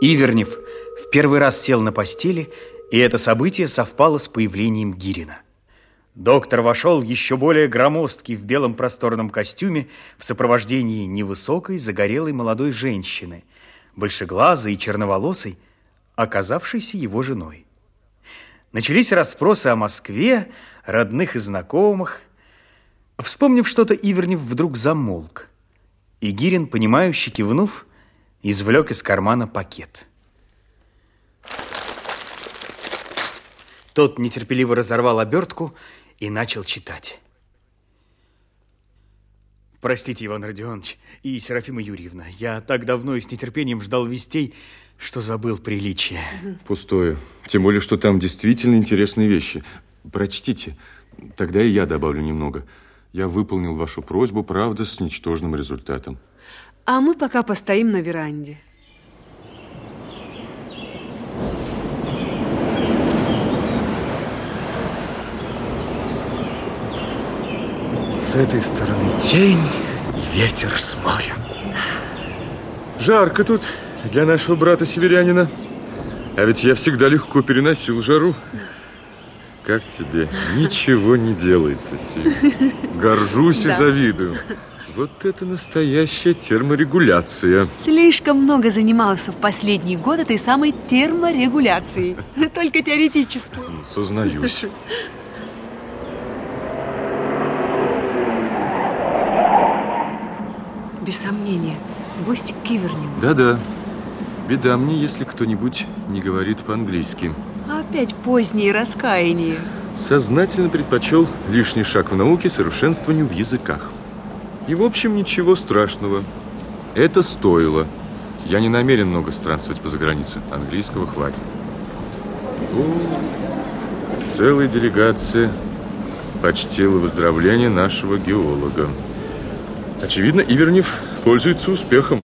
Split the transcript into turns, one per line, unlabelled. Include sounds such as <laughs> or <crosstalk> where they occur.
Ивернев в первый раз сел на постели, и это событие совпало с появлением Гирина. Доктор вошел еще более громоздкий в белом просторном костюме в сопровождении невысокой, загорелой молодой женщины, большеглазой и черноволосой, оказавшейся его женой. Начались расспросы о Москве, родных и знакомых. Вспомнив что-то, Ивернев вдруг замолк. И Гирин, понимающе кивнув, извлек из кармана пакет. Тот нетерпеливо разорвал обертку и начал читать. Простите, Иван Родионович и Серафима Юрьевна, я так давно и с нетерпением ждал вестей, что забыл приличие.
Пустое. Тем более, что там действительно интересные вещи. Прочтите, тогда и я добавлю немного. Я выполнил вашу просьбу, правда, с ничтожным результатом.
А мы пока постоим на веранде.
С этой стороны тень и ветер с моря. Жарко тут для нашего брата-северянина. А ведь я всегда легко переносил жару. Как тебе? Ничего не делается, Силь. Горжусь и завидую. Вот это настоящая терморегуляция.
Слишком много занимался в последний год этой самой терморегуляцией. <laughs> Только теоретически.
Сознаюсь. <laughs>
Без сомнения, гость Кивернем.
Да-да. Беда мне, если кто-нибудь не говорит по-английски.
Опять позднее раскаяние.
Сознательно предпочел лишний шаг в науке совершенствованию в языках. И, в общем, ничего страшного. Это стоило. Я не намерен много странствовать по загранице. Английского хватит. О, целая делегация почтила выздоровление нашего геолога. Очевидно, Ивернев пользуется успехом.